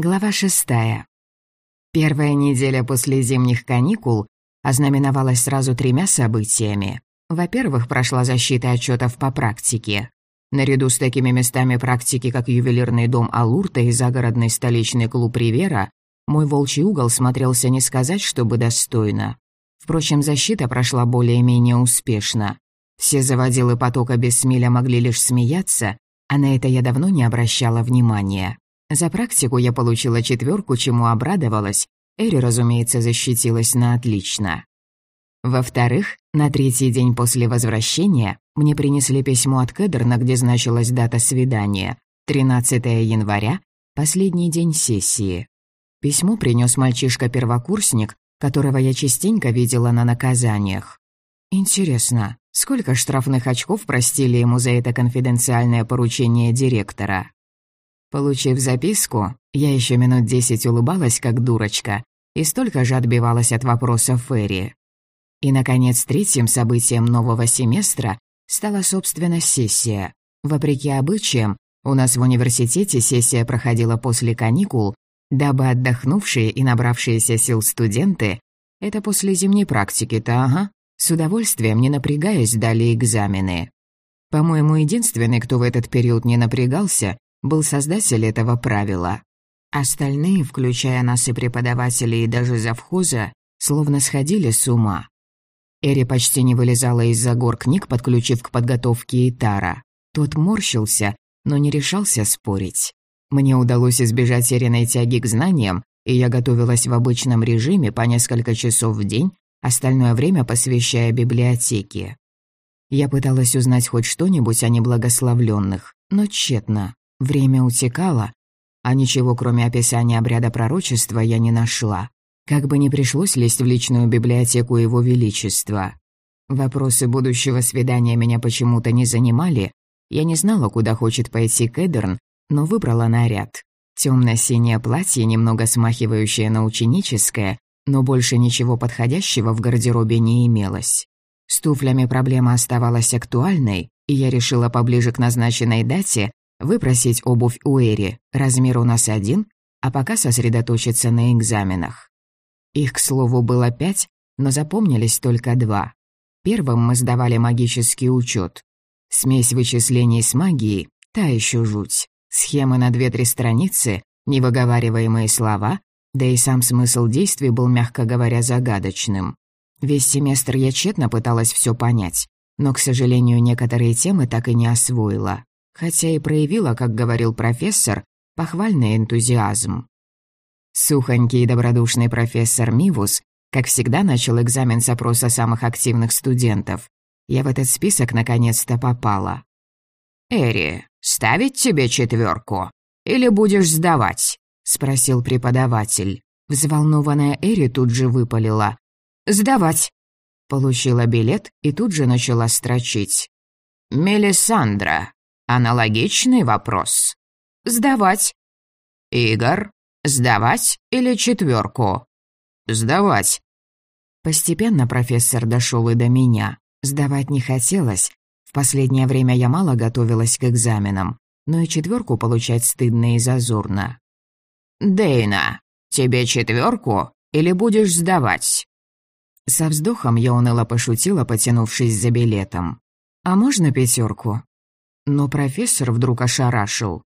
Глава шестая. Первая неделя после зимних каникул ознаменовалась сразу тремя событиями. Во-первых, прошла защита отчетов по практике. Наряду с такими местами практики, как ювелирный дом Алурта и загородный столичный клуб Ривера, мой волчий угол смотрелся не сказать, чтобы достойно. Впрочем, защита прошла более-менее успешно. Все заводилы потока без смеля могли лишь смеяться, а на это я давно не обращала внимания. За практику я получила четверку, чему обрадовалась. Эри, разумеется, защитилась на отлично. Во-вторых, на третий день после возвращения мне принесли письмо от Кедерна, где значилась дата свидания — 13 января, последний день сессии. Письмо принес мальчишка-первокурсник, которого я частенько видела на наказаниях. Интересно, сколько штрафных очков простили ему за это конфиденциальное поручение директора? Получив записку, я еще минут десять улыбалась, как дурочка, и столько же отбивалась от вопросов Ферри. И, наконец, третьим событием нового семестра стала, собственно, сессия. Вопреки обычаям, у нас в университете сессия проходила после каникул, дабы отдохнувшие и набравшиеся сил студенты, это после зимней практики-то, ага, с удовольствием, не напрягаясь, дали экзамены. По-моему, единственный, кто в этот период не напрягался, был создатель этого правила. Остальные, включая нас и преподавателей, и даже завхоза, словно сходили с ума. Эри почти не вылезала из-за гор книг, подключив к подготовке Итара. Тот морщился, но не решался спорить. Мне удалось избежать Эриной тяги к знаниям, и я готовилась в обычном режиме по несколько часов в день, остальное время посвящая библиотеке. Я пыталась узнать хоть что-нибудь о неблагословленных, но тщетно. Время утекало, а ничего, кроме описания обряда пророчества, я не нашла. Как бы ни пришлось лезть в личную библиотеку Его Величества. Вопросы будущего свидания меня почему-то не занимали. Я не знала, куда хочет пойти Кэдерн, но выбрала наряд. Темно-синее платье, немного смахивающее на ученическое, но больше ничего подходящего в гардеробе не имелось. С туфлями проблема оставалась актуальной, и я решила поближе к назначенной дате выпросить обувь у Эри, размер у нас один, а пока сосредоточиться на экзаменах. Их, к слову, было пять, но запомнились только два. Первым мы сдавали магический учет. Смесь вычислений с магией — та еще жуть. Схемы на две-три страницы, невыговариваемые слова, да и сам смысл действий был, мягко говоря, загадочным. Весь семестр я тщетно пыталась все понять, но, к сожалению, некоторые темы так и не освоила хотя и проявила, как говорил профессор, похвальный энтузиазм. Сухонький и добродушный профессор Мивус, как всегда, начал экзамен с опроса самых активных студентов. Я в этот список наконец-то попала. «Эри, ставить тебе четверку? Или будешь сдавать?» — спросил преподаватель. Взволнованная Эри тут же выпалила. «Сдавать!» Получила билет и тут же начала строчить. «Мелисандра, Аналогичный вопрос. Сдавать. Игорь, сдавать или четверку? Сдавать. Постепенно профессор дошел и до меня. Сдавать не хотелось. В последнее время я мало готовилась к экзаменам, но и четверку получать стыдно и зазорно. Дейна, тебе четверку или будешь сдавать? Со вздохом я уныло пошутила, потянувшись за билетом. «А можно пятерку? Но профессор вдруг ошарашил.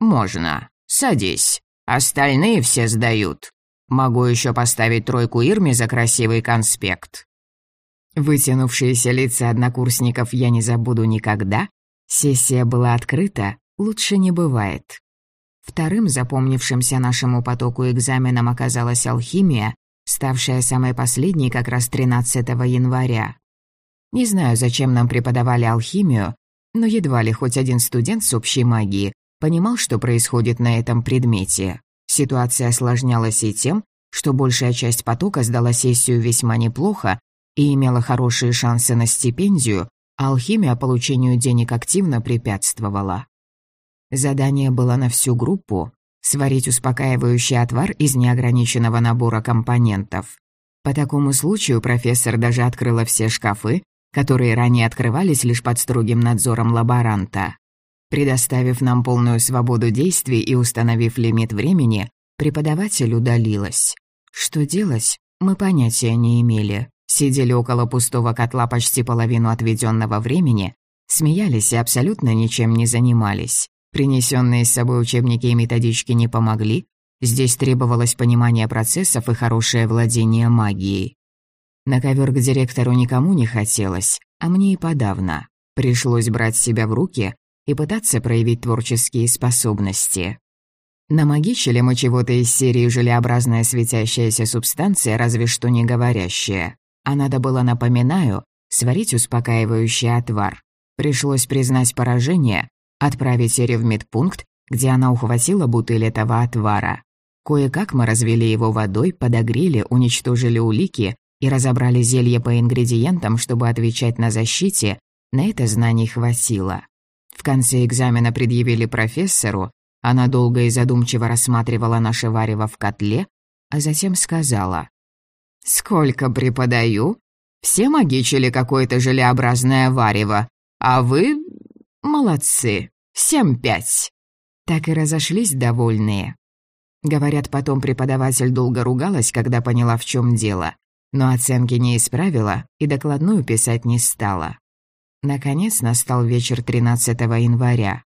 «Можно. Садись. Остальные все сдают. Могу еще поставить тройку Ирме за красивый конспект». Вытянувшиеся лица однокурсников я не забуду никогда. Сессия была открыта, лучше не бывает. Вторым запомнившимся нашему потоку экзаменом оказалась алхимия, ставшая самой последней как раз 13 января. Не знаю, зачем нам преподавали алхимию, но едва ли хоть один студент с общей магией понимал, что происходит на этом предмете. Ситуация осложнялась и тем, что большая часть потока сдала сессию весьма неплохо и имела хорошие шансы на стипендию, а алхимия получению денег активно препятствовала. Задание было на всю группу – сварить успокаивающий отвар из неограниченного набора компонентов. По такому случаю профессор даже открыла все шкафы которые ранее открывались лишь под строгим надзором лаборанта. Предоставив нам полную свободу действий и установив лимит времени, Преподаватель удалилась. Что делать, мы понятия не имели. Сидели около пустого котла почти половину отведенного времени, смеялись и абсолютно ничем не занимались. Принесенные с собой учебники и методички не помогли, здесь требовалось понимание процессов и хорошее владение магией. На ковер к директору никому не хотелось, а мне и подавно. Пришлось брать себя в руки и пытаться проявить творческие способности. Намагичили мы чего-то из серии желеобразная светящаяся субстанция, разве что не говорящая. А надо было, напоминаю, сварить успокаивающий отвар. Пришлось признать поражение, отправить Эре в медпункт, где она ухватила бутыль этого отвара. Кое-как мы развели его водой, подогрели, уничтожили улики и разобрали зелье по ингредиентам, чтобы отвечать на защите, на это знаний хватило. В конце экзамена предъявили профессору, она долго и задумчиво рассматривала наше варево в котле, а затем сказала. «Сколько преподаю? Все магичили какое-то желеобразное варево, а вы... молодцы, семь-пять». Так и разошлись довольные. Говорят, потом преподаватель долго ругалась, когда поняла, в чем дело но оценки не исправила и докладную писать не стала. Наконец настал вечер 13 января.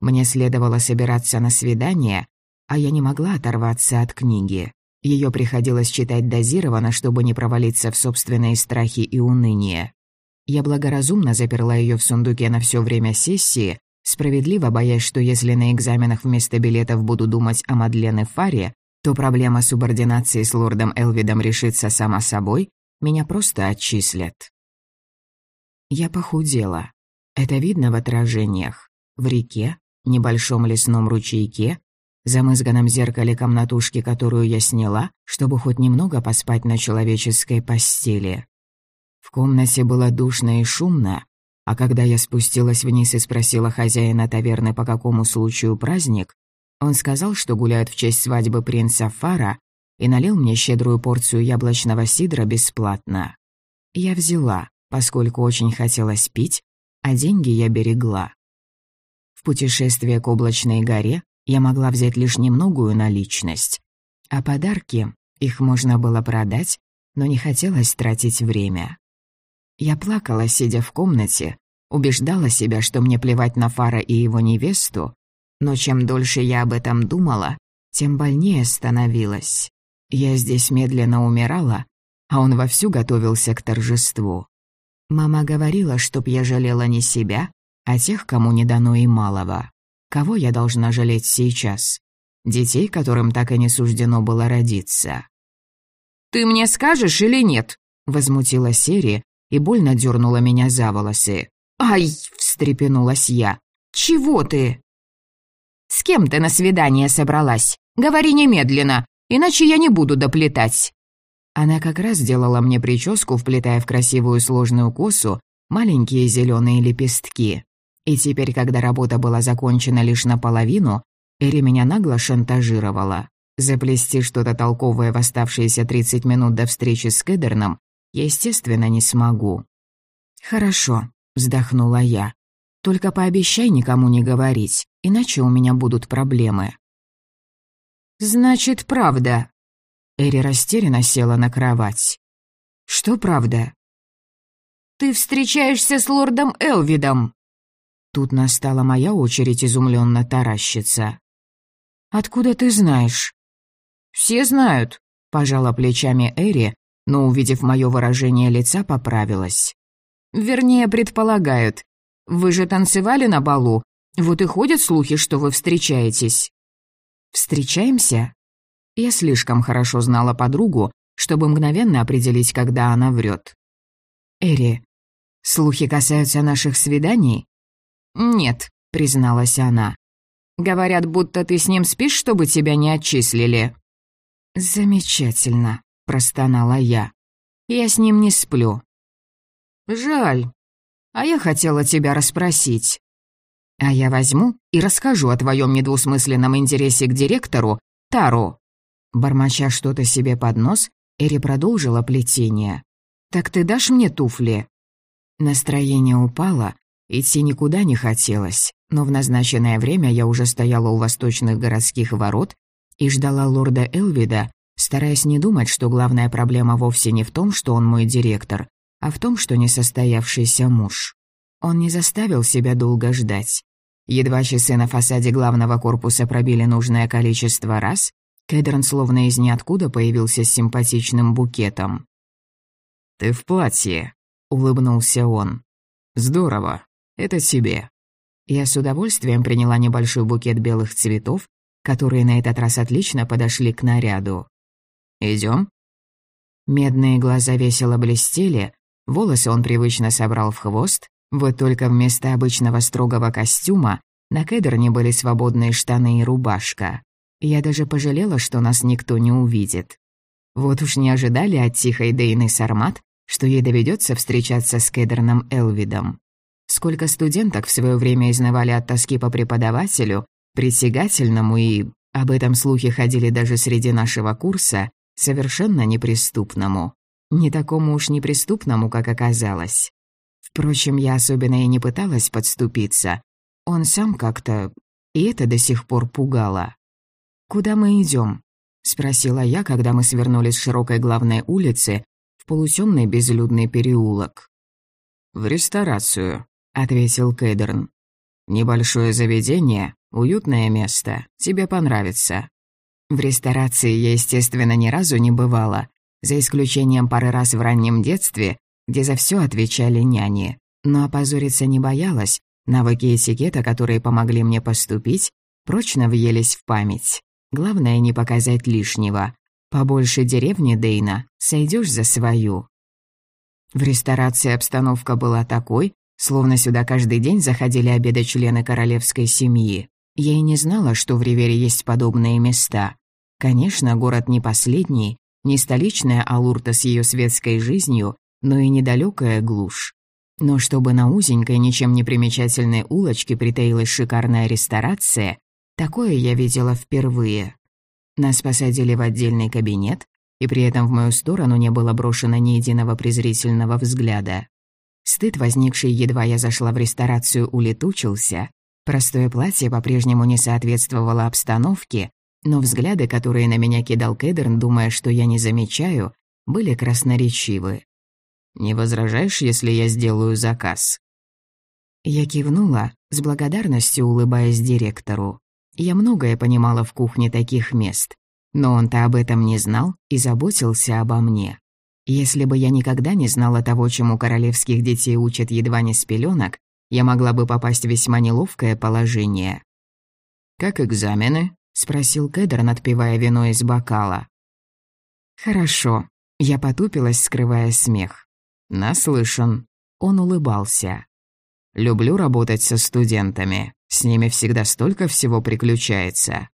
Мне следовало собираться на свидание, а я не могла оторваться от книги. Ее приходилось читать дозированно, чтобы не провалиться в собственные страхи и уныние. Я благоразумно заперла ее в сундуке на все время сессии, справедливо боясь, что если на экзаменах вместо билетов буду думать о Мадлен и Фаре, то проблема субординации с лордом Элвидом решится сама собой, меня просто отчислят. Я похудела. Это видно в отражениях. В реке, небольшом лесном ручейке, замызганном зеркале комнатушки, которую я сняла, чтобы хоть немного поспать на человеческой постели. В комнате было душно и шумно, а когда я спустилась вниз и спросила хозяина таверны, по какому случаю праздник, он сказал, что гуляют в честь свадьбы принца Фара, и налил мне щедрую порцию яблочного сидра бесплатно. Я взяла, поскольку очень хотелось пить, а деньги я берегла. В путешествие к облачной горе я могла взять лишь немногую наличность, а подарки, их можно было продать, но не хотелось тратить время. Я плакала, сидя в комнате, убеждала себя, что мне плевать на Фара и его невесту, но чем дольше я об этом думала, тем больнее становилась. Я здесь медленно умирала, а он вовсю готовился к торжеству. Мама говорила, чтоб я жалела не себя, а тех, кому не дано и малого. Кого я должна жалеть сейчас? Детей, которым так и не суждено было родиться. «Ты мне скажешь или нет?» — возмутилась Сери и больно дернула меня за волосы. «Ай!» — встрепенулась я. «Чего ты?» «С кем ты на свидание собралась? Говори немедленно, иначе я не буду доплетать». Она как раз делала мне прическу, вплетая в красивую сложную косу маленькие зеленые лепестки. И теперь, когда работа была закончена лишь наполовину, Эри меня нагло шантажировала. Заплести что-то толковое в оставшиеся 30 минут до встречи с Кедерном естественно, не смогу. «Хорошо», — вздохнула я. «Только пообещай никому не говорить иначе у меня будут проблемы». «Значит, правда». Эри растерянно села на кровать. «Что правда?» «Ты встречаешься с лордом Элвидом». Тут настала моя очередь изумленно таращиться. «Откуда ты знаешь?» «Все знают», — пожала плечами Эри, но, увидев мое выражение лица, поправилась. «Вернее, предполагают. Вы же танцевали на балу, вот и ходят слухи, что вы встречаетесь». «Встречаемся?» Я слишком хорошо знала подругу, чтобы мгновенно определить, когда она врет. «Эри, слухи касаются наших свиданий?» «Нет», — призналась она. «Говорят, будто ты с ним спишь, чтобы тебя не отчислили». «Замечательно», — простонала я. «Я с ним не сплю». «Жаль. А я хотела тебя расспросить. А я возьму и расскажу о твоем недвусмысленном интересе к директору Тару». Бормоча что-то себе под нос, Эри продолжила плетение. «Так ты дашь мне туфли?» Настроение упало, идти никуда не хотелось, но в назначенное время я уже стояла у восточных городских ворот и ждала лорда Элвида, стараясь не думать, что главная проблема вовсе не в том, что он мой директор, а в том, что несостоявшийся муж. Он не заставил себя долго ждать. Едва часы на фасаде главного корпуса пробили нужное количество раз, Кэдерн словно из ниоткуда появился с симпатичным букетом. «Ты в платье», — улыбнулся он. «Здорово. Это тебе». Я с удовольствием приняла небольшой букет белых цветов, которые на этот раз отлично подошли к наряду. Идем. Медные глаза весело блестели, волосы он привычно собрал в хвост, вот только вместо обычного строгого костюма на Кэдерне были свободные штаны и рубашка. Я даже пожалела, что нас никто не увидит. Вот уж не ожидали от тихой Дейны Сармат, что ей доведется встречаться с Кедерном Элвидом. Сколько студенток в свое время изнывали от тоски по преподавателю, притягательному и, об этом слухи ходили даже среди нашего курса, совершенно неприступному. Не такому уж неприступному, как оказалось. Впрочем, я особенно и не пыталась подступиться. Он сам как-то... И это до сих пор пугало. «Куда мы идем? спросила я, когда мы свернули с широкой главной улицы в полутемный безлюдный переулок. «В ресторацию», — ответил Кэдерн. «Небольшое заведение, уютное место, тебе понравится». В ресторации я, естественно, ни разу не бывала, за исключением пары раз в раннем детстве, где за все отвечали няни. Но опозориться не боялась, навыки этикета, которые помогли мне поступить, прочно въелись в память. Главное не показать лишнего. Побольше деревни Дейна, сойдешь за свою. В ресторации обстановка была такой, словно сюда каждый день заходили обедать члены королевской семьи. Я и не знала, что в Ривере есть подобные места. Конечно, город не последний, не столичная Алурта с ее светской жизнью, но и недалекая глушь. Но чтобы на узенькой, ничем не примечательной улочке притаилась шикарная ресторация, Такое я видела впервые. Нас посадили в отдельный кабинет, и при этом в мою сторону не было брошено ни единого презрительного взгляда. Стыд, возникший едва я зашла в ресторацию, улетучился. Простое платье по-прежнему не соответствовало обстановке, но взгляды, которые на меня кидал Кедерн, думая, что я не замечаю, были красноречивы. «Не возражаешь, если я сделаю заказ?» Я кивнула, с благодарностью улыбаясь директору. Я многое понимала в кухне таких мест, но он-то об этом не знал и заботился обо мне. Если бы я никогда не знала того, чему королевских детей учат едва не с пеленок, я могла бы попасть в весьма неловкое положение. «Как экзамены?» — спросил Кедр, отпивая вино из бокала. «Хорошо». Я потупилась, скрывая смех. «Наслышан». Он улыбался. «Люблю работать со студентами. С ними всегда столько всего приключается.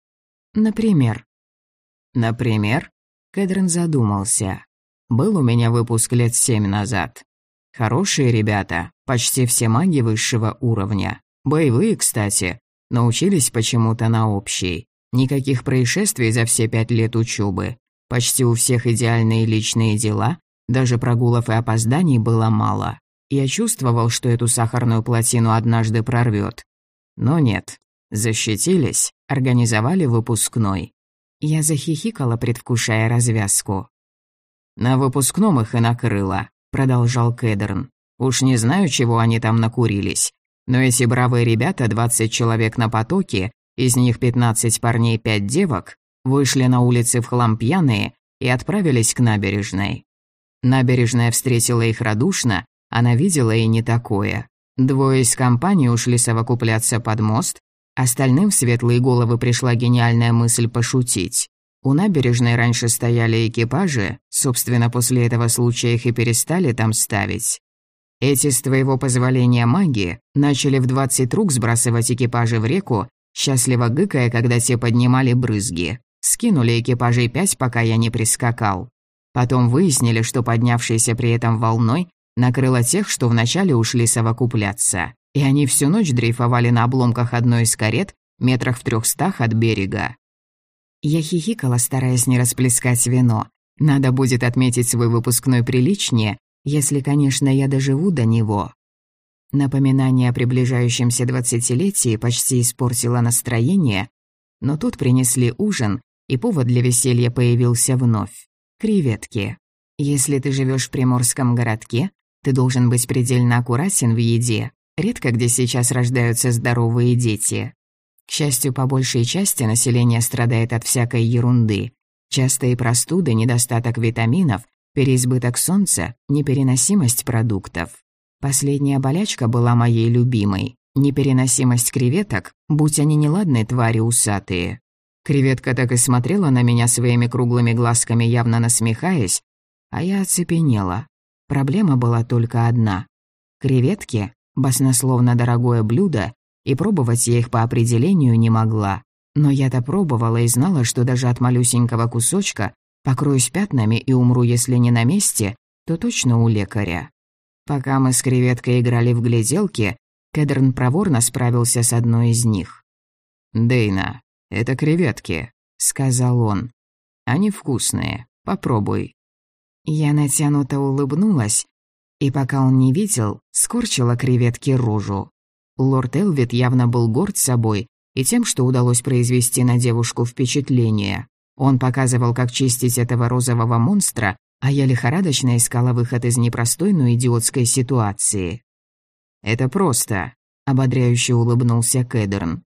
Например. Например, Кэдрин задумался. Был у меня выпуск лет семь назад. Хорошие ребята, почти все маги высшего уровня. Боевые, кстати, научились почему-то на общий. Никаких происшествий за все пять лет учебы. Почти у всех идеальные личные дела, даже прогулов и опозданий было мало. Я чувствовал, что эту сахарную плотину однажды прорвет. Но нет, защитились, организовали выпускной. Я захихикала, предвкушая развязку. «На выпускном их и накрыло», — продолжал Кэдерн. «Уж не знаю, чего они там накурились, но эти бравые ребята, 20 человек на потоке, из них 15 парней, 5 девок, вышли на улицы в хлам пьяные и отправились к набережной. Набережная встретила их радушно, она видела и не такое. Двое из компании ушли совокупляться под мост, остальным в светлые головы пришла гениальная мысль пошутить. У набережной раньше стояли экипажи, собственно, после этого случая их и перестали там ставить. Эти, с твоего позволения маги, начали в двадцать рук сбрасывать экипажи в реку, счастливо гыкая, когда те поднимали брызги. Скинули экипажей пять, пока я не прискакал. Потом выяснили, что поднявшиеся при этом волной накрыла тех, что вначале ушли совокупляться, и они всю ночь дрейфовали на обломках одной из карет метрах в трехстах от берега. Я хихикала, стараясь не расплескать вино. Надо будет отметить свой выпускной приличнее, если, конечно, я доживу до него. Напоминание о приближающемся двадцатилетии почти испортило настроение, но тут принесли ужин, и повод для веселья появился вновь. Креветки. Если ты живешь в приморском городке, ты должен быть предельно аккуратен в еде. Редко где сейчас рождаются здоровые дети. К счастью, по большей части население страдает от всякой ерунды. Частые простуды, недостаток витаминов, переизбыток солнца, непереносимость продуктов. Последняя болячка была моей любимой. Непереносимость креветок, будь они неладные твари усатые. Креветка так и смотрела на меня своими круглыми глазками, явно насмехаясь, а я оцепенела. Проблема была только одна. Креветки — баснословно дорогое блюдо, и пробовать я их по определению не могла. Но я-то пробовала и знала, что даже от малюсенького кусочка покроюсь пятнами и умру, если не на месте, то точно у лекаря. Пока мы с креветкой играли в гляделки, Кедрн проворно справился с одной из них. «Дейна, это креветки», — сказал он. «Они вкусные. Попробуй». Я натянуто улыбнулась, и пока он не видел, скорчила креветки рожу. Лорд Элвит явно был горд собой и тем, что удалось произвести на девушку впечатление. Он показывал, как чистить этого розового монстра, а я лихорадочно искала выход из непростой, но идиотской ситуации. «Это просто», — ободряюще улыбнулся Кэдерн.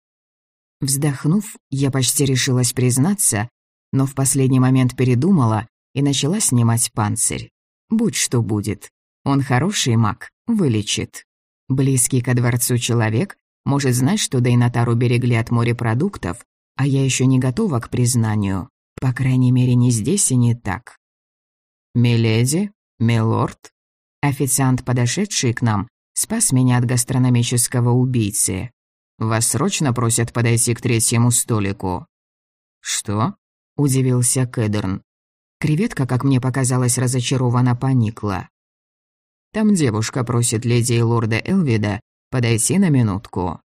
Вздохнув, я почти решилась признаться, но в последний момент передумала и начала снимать панцирь. Будь что будет. Он хороший маг, вылечит. Близкий ко дворцу человек может знать, что Дейнатару берегли от морепродуктов, а я еще не готова к признанию. По крайней мере, не здесь и не так. «Миледи? Милорд?» Официант, подошедший к нам, спас меня от гастрономического убийцы. Вас срочно просят подойти к третьему столику». «Что?» — удивился Кэдерн. Креветка, как мне показалось, разочарованно поникла. «Там девушка просит леди и лорда Элвида подойти на минутку».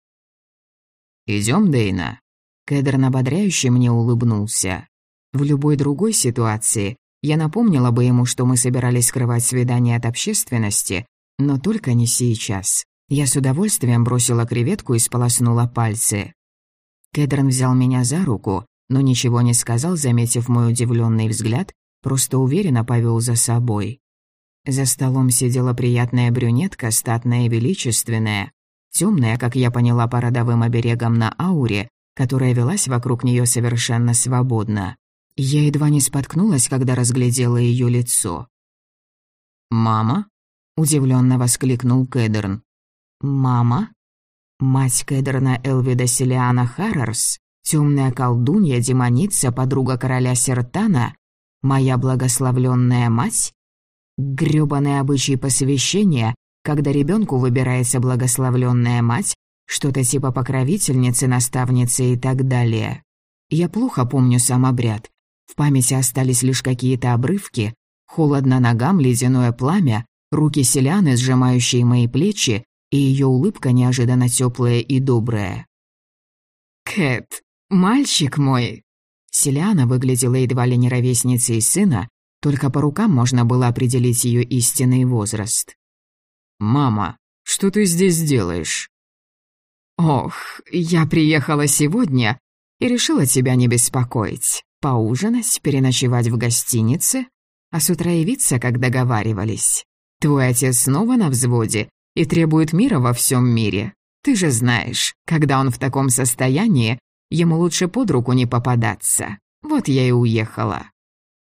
«Идём, Дейна?» Кэдерн ободряюще мне улыбнулся. В любой другой ситуации я напомнила бы ему, что мы собирались скрывать свидание от общественности, но только не сейчас. Я с удовольствием бросила креветку и сполоснула пальцы. Кедрон взял меня за руку, но ничего не сказал, заметив мой удивленный взгляд, просто уверенно повел за собой. За столом сидела приятная брюнетка, статная и величественная, темная, как я поняла по родовым оберегам на ауре, которая велась вокруг нее совершенно свободно. Я едва не споткнулась, когда разглядела ее лицо. «Мама?» — удивленно воскликнул Кэдерн. «Мама?» Мать Кэдерна Элвида Селиана Харрерс, темная колдунья, демоница, подруга короля Сертана, моя благословленная мать? Грёбаный обычай посвящения, когда ребенку выбирается благословленная мать, что-то типа покровительницы, наставницы и так далее. Я плохо помню сам обряд, в памяти остались лишь какие-то обрывки, холодно ногам, ледяное пламя, руки селяны, сжимающие мои плечи, и ее улыбка неожиданно теплая и добрая. «Кэт, мальчик мой!» Селяна выглядела едва ли не ровесницей сына, только по рукам можно было определить ее истинный возраст. «Мама, что ты здесь делаешь?» «Ох, я приехала сегодня и решила тебя не беспокоить. Поужинать, переночевать в гостинице, а с утра явиться, как договаривались. Твой отец снова на взводе и требует мира во всем мире. Ты же знаешь, когда он в таком состоянии, ему лучше под руку не попадаться. Вот я и уехала.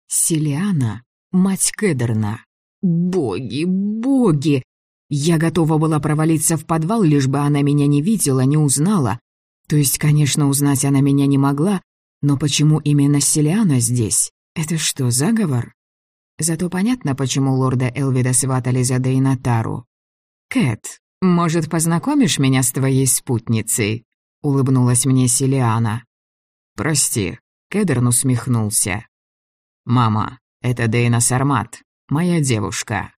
Селиана, мать Кедерна. Боги, боги! Я готова была провалиться в подвал, лишь бы она меня не видела, не узнала. То есть, конечно, узнать она меня не могла, но почему именно Селиана здесь? Это что, заговор? Зато понятно, почему лорда Элвида сватали за Дейнатару. «Кэт, может, познакомишь меня с твоей спутницей?» — улыбнулась мне Селиана. «Прости», — Кедерн усмехнулся. «Мама, это Дейна Сармат, моя девушка».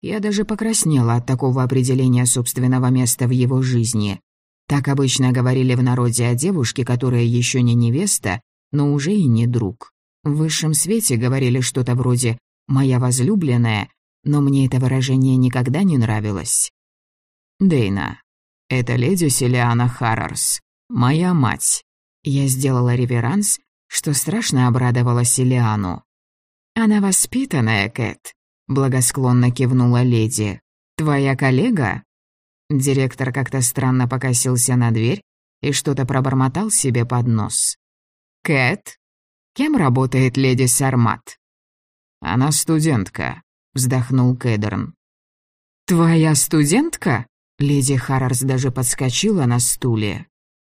Я даже покраснела от такого определения собственного места в его жизни. Так обычно говорили в народе о девушке, которая еще не невеста, но уже и не друг. В высшем свете говорили что-то вроде «моя возлюбленная», но мне это выражение никогда не нравилось. «Дейна, это леди Селиана Харрерс, моя мать». Я сделала реверанс, что страшно обрадовала Селиану. «Она воспитанная, Кэт», — благосклонно кивнула леди. «Твоя коллега?» Директор как-то странно покосился на дверь и что-то пробормотал себе под нос. «Кэт? Кем работает леди Сармат?» «Она студентка», — вздохнул Кэдерн. «Твоя студентка?» Леди Харрарс даже подскочила на стуле.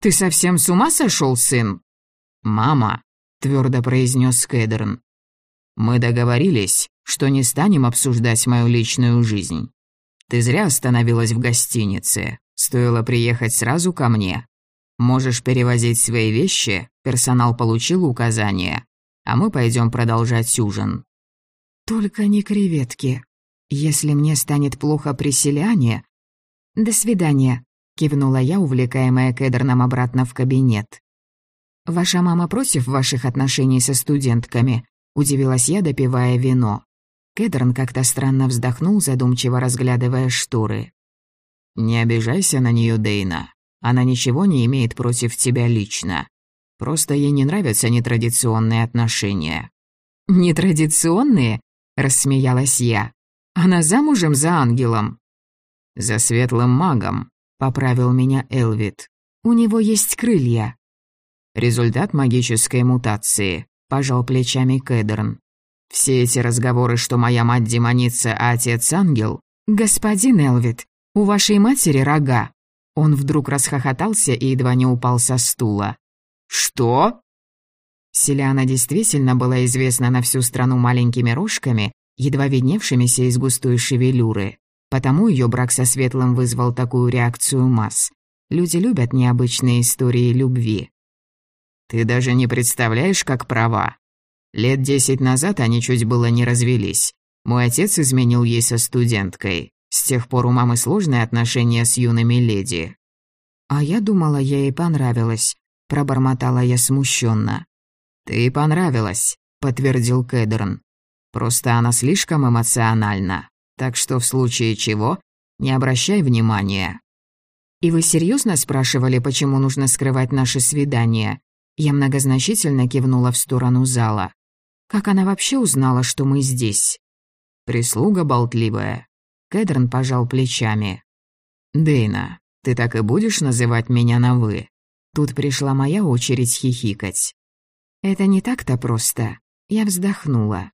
«Ты совсем с ума сошел, сын?» «Мама», — твердо произнес Кэдерн. «Мы договорились, что не станем обсуждать мою личную жизнь. Ты зря остановилась в гостинице. Стоило приехать сразу ко мне. Можешь перевозить свои вещи, персонал получил указание, а мы пойдем продолжать ужин». «Только не креветки. Если мне станет плохо при селяне...» «До свидания», — кивнула я, увлекаемая Кедерном обратно в кабинет. «Ваша мама против ваших отношений со студентками?» — удивилась я, допивая вино. Кедрон как-то странно вздохнул, задумчиво разглядывая шторы. «Не обижайся на нее, Дейна. Она ничего не имеет против тебя лично. Просто ей не нравятся нетрадиционные отношения». «Нетрадиционные?» — рассмеялась я. «Она замужем за ангелом?» «За светлым магом», — поправил меня Элвит. «У него есть крылья». «Результат магической мутации», — пожал плечами Кэдерн. Все эти разговоры, что моя мать демоница, а отец ангел... Господин Элвит, у вашей матери рога. Он вдруг расхохотался и едва не упал со стула. Что? Селяна действительно была известна на всю страну маленькими рожками, едва видневшимися из густой шевелюры. Потому ее брак со Светлым вызвал такую реакцию масс. Люди любят необычные истории любви. «Ты даже не представляешь, как права», Лет десять назад они чуть было не развелись. Мой отец изменил ей со студенткой. С тех пор у мамы сложные отношения с юными леди. А я думала, я ей понравилась. Пробормотала я смущенно. Ты понравилась, подтвердил Кэдерн. Просто она слишком эмоциональна. Так что в случае чего, не обращай внимания. И вы серьезно спрашивали, почему нужно скрывать наши свидания? Я многозначительно кивнула в сторону зала. Как она вообще узнала, что мы здесь? Прислуга болтливая. Кэдрон пожал плечами. «Дейна, ты так и будешь называть меня на «вы»?» Тут пришла моя очередь хихикать. «Это не так-то просто». Я вздохнула.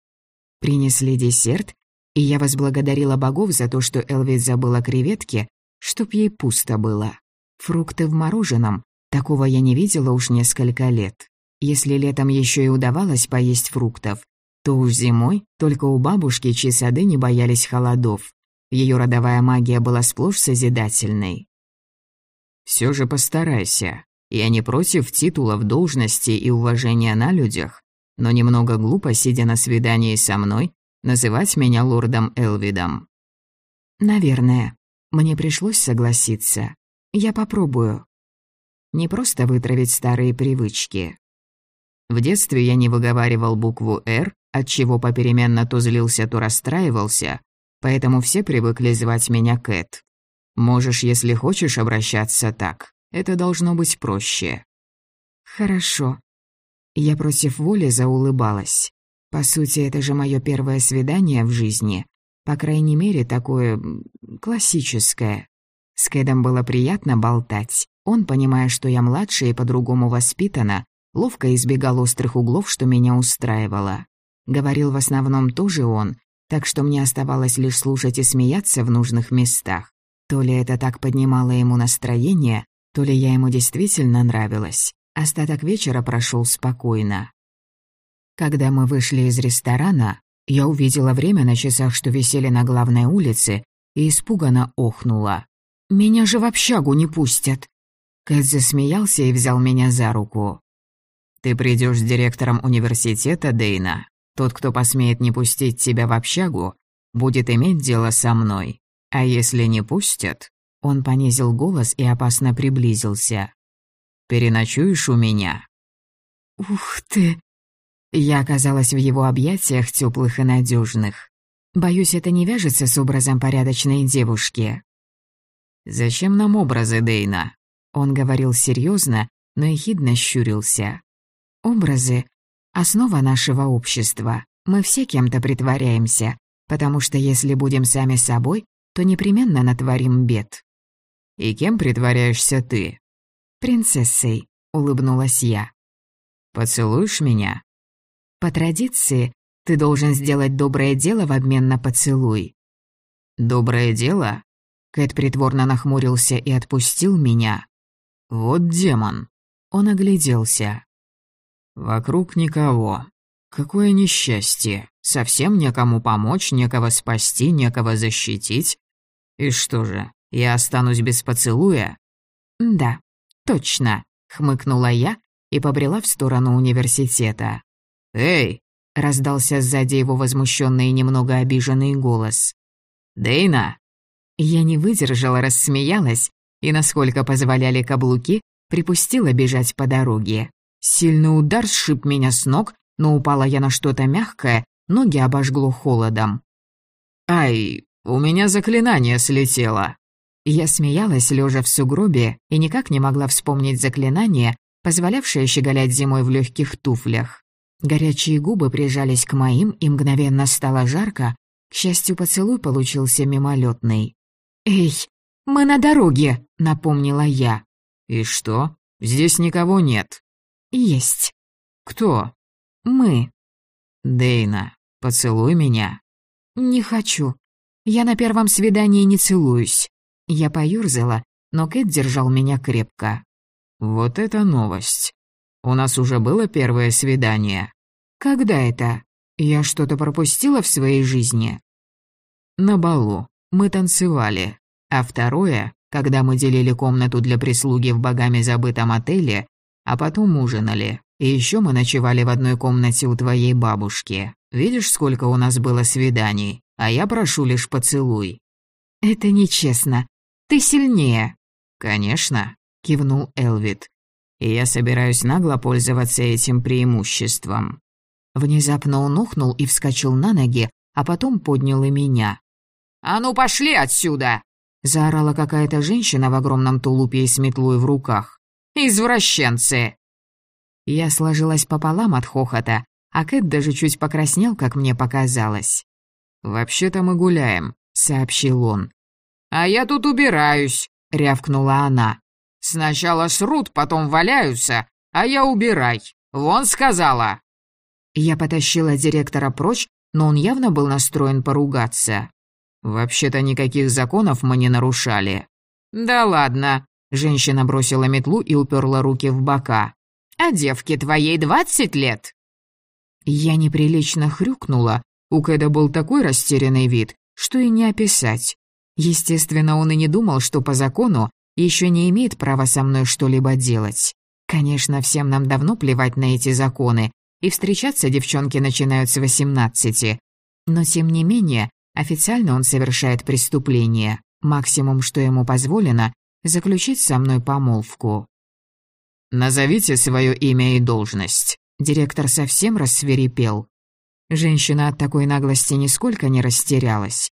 Принесли десерт, и я возблагодарила богов за то, что Элвис забыла креветки, чтоб ей пусто было. Фрукты в мороженом, такого я не видела уж несколько лет. Если летом еще и удавалось поесть фруктов, то уж зимой только у бабушки, чьи не боялись холодов. Ее родовая магия была сплошь созидательной. «Все же постарайся. Я не против титулов, должности и уважения на людях, но немного глупо, сидя на свидании со мной, называть меня лордом Элвидом». «Наверное. Мне пришлось согласиться. Я попробую. Не просто вытравить старые привычки, в детстве я не выговаривал букву «Р», отчего попеременно то злился, то расстраивался, поэтому все привыкли звать меня Кэт. Можешь, если хочешь, обращаться так. Это должно быть проще. Хорошо. Я против воли заулыбалась. По сути, это же мое первое свидание в жизни. По крайней мере, такое... классическое. С Кэдом было приятно болтать. Он, понимая, что я младше и по-другому воспитана, ловко избегал острых углов, что меня устраивало. Говорил в основном тоже он, так что мне оставалось лишь слушать и смеяться в нужных местах. То ли это так поднимало ему настроение, то ли я ему действительно нравилась. Остаток вечера прошел спокойно. Когда мы вышли из ресторана, я увидела время на часах, что висели на главной улице, и испуганно охнула. «Меня же в общагу не пустят!» Кэт засмеялся и взял меня за руку. Ты придешь с директором университета, Дейна. Тот, кто посмеет не пустить тебя в общагу, будет иметь дело со мной. А если не пустят...» Он понизил голос и опасно приблизился. «Переночуешь у меня?» «Ух ты!» Я оказалась в его объятиях теплых и надежных. Боюсь, это не вяжется с образом порядочной девушки. «Зачем нам образы, Дейна?» Он говорил серьезно, но ехидно щурился. Образы Основа нашего общества. Мы все кем-то притворяемся, потому что если будем сами собой, то непременно натворим бед. И кем притворяешься ты? Принцессой, улыбнулась я. Поцелуешь меня? По традиции, ты должен сделать доброе дело в обмен на поцелуй. Доброе дело? Кэт притворно нахмурился и отпустил меня. Вот демон. Он огляделся. Вокруг никого. Какое несчастье. Совсем некому помочь, некого спасти, некого защитить. И что же, я останусь без поцелуя? Да, точно, хмыкнула я и побрела в сторону университета. Эй! раздался сзади его возмущенный и немного обиженный голос. Дейна! Я не выдержала, рассмеялась и, насколько позволяли каблуки, припустила бежать по дороге. Сильный удар сшиб меня с ног, но упала я на что-то мягкое, ноги обожгло холодом. «Ай, у меня заклинание слетело!» Я смеялась, лежа в сугробе, и никак не могла вспомнить заклинание, позволявшее щеголять зимой в легких туфлях. Горячие губы прижались к моим, и мгновенно стало жарко. К счастью, поцелуй получился мимолетный. «Эй, мы на дороге!» — напомнила я. «И что? Здесь никого нет». «Есть». «Кто?» «Мы». «Дейна, поцелуй меня». «Не хочу. Я на первом свидании не целуюсь». Я поюрзала, но Кэт держал меня крепко. «Вот это новость. У нас уже было первое свидание». «Когда это? Я что-то пропустила в своей жизни?» «На балу. Мы танцевали. А второе, когда мы делили комнату для прислуги в богами забытом отеле, а потом ужинали. И еще мы ночевали в одной комнате у твоей бабушки. Видишь, сколько у нас было свиданий? А я прошу лишь поцелуй». «Это нечестно. Ты сильнее». «Конечно», — кивнул Элвит. «И я собираюсь нагло пользоваться этим преимуществом». Внезапно он ухнул и вскочил на ноги, а потом поднял и меня. «А ну пошли отсюда!» — заорала какая-то женщина в огромном тулупе и с метлой в руках. «Извращенцы!» Я сложилась пополам от хохота, а Кэт даже чуть покраснел, как мне показалось. «Вообще-то мы гуляем», — сообщил он. «А я тут убираюсь», — рявкнула она. «Сначала срут, потом валяются, а я убирай. Вон сказала». Я потащила директора прочь, но он явно был настроен поругаться. «Вообще-то никаких законов мы не нарушали». «Да ладно», — женщина бросила метлу и уперла руки в бока. «А девке твоей двадцать лет?» Я неприлично хрюкнула. У Кэда был такой растерянный вид, что и не описать. Естественно, он и не думал, что по закону еще не имеет права со мной что-либо делать. Конечно, всем нам давно плевать на эти законы, и встречаться девчонки начинают с восемнадцати. Но тем не менее, официально он совершает преступление. Максимум, что ему позволено, заключить со мной помолвку. «Назовите свое имя и должность». Директор совсем рассверепел. Женщина от такой наглости нисколько не растерялась.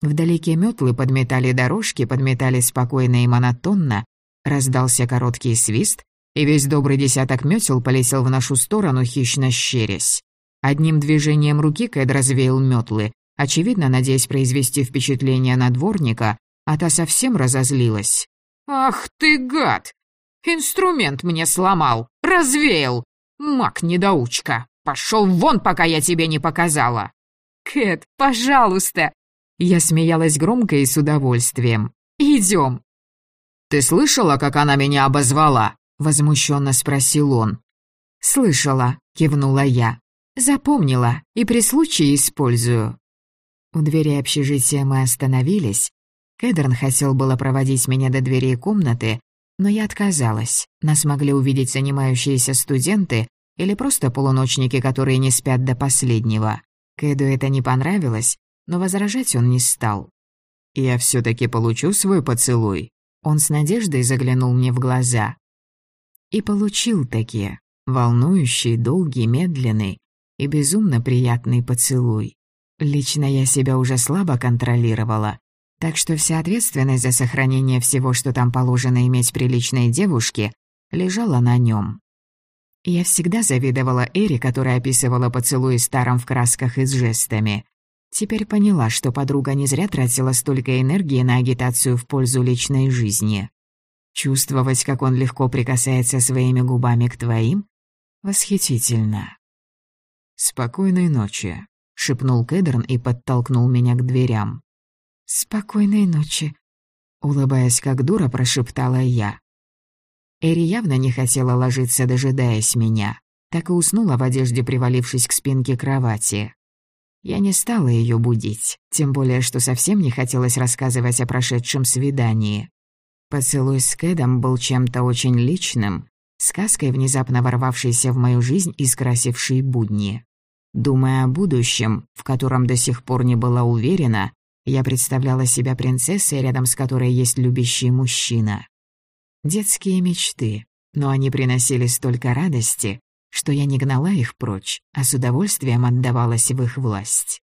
Вдалеке метлы подметали дорожки, подметали спокойно и монотонно. Раздался короткий свист, и весь добрый десяток метел полетел в нашу сторону, хищно щерясь. Одним движением руки Кэд развеял метлы, очевидно, надеясь произвести впечатление на дворника, а та совсем разозлилась. «Ах ты гад! Инструмент мне сломал, развеял! Маг-недоучка! Пошел вон, пока я тебе не показала!» «Кэт, пожалуйста!» Я смеялась громко и с удовольствием. «Идем!» «Ты слышала, как она меня обозвала?» — возмущенно спросил он. «Слышала», — кивнула я. «Запомнила и при случае использую». У двери общежития мы остановились. Кэдерн хотел было проводить меня до дверей комнаты, но я отказалась. Нас могли увидеть занимающиеся студенты или просто полуночники, которые не спят до последнего. Кэду это не понравилось, но возражать он не стал. «Я все-таки получу свой поцелуй?» Он с надеждой заглянул мне в глаза. И получил такие, волнующий, долгий, медленный и безумно приятный поцелуй. Лично я себя уже слабо контролировала, так что вся ответственность за сохранение всего, что там положено иметь приличной девушке, лежала на нем. Я всегда завидовала Эри, которая описывала поцелуи старом в красках и с жестами. Теперь поняла, что подруга не зря тратила столько энергии на агитацию в пользу личной жизни. Чувствовать, как он легко прикасается своими губами к твоим, восхитительно. «Спокойной ночи», — шепнул Кэдерн и подтолкнул меня к дверям. «Спокойной ночи», — улыбаясь как дура, прошептала я. Эри явно не хотела ложиться, дожидаясь меня, так и уснула в одежде, привалившись к спинке кровати. Я не стала ее будить, тем более, что совсем не хотелось рассказывать о прошедшем свидании. Поцелуй с Кэдом был чем-то очень личным, сказкой, внезапно ворвавшейся в мою жизнь и скрасившей будни. Думая о будущем, в котором до сих пор не была уверена, я представляла себя принцессой, рядом с которой есть любящий мужчина. Детские мечты, но они приносили столько радости, что я не гнала их прочь, а с удовольствием отдавалась в их власть.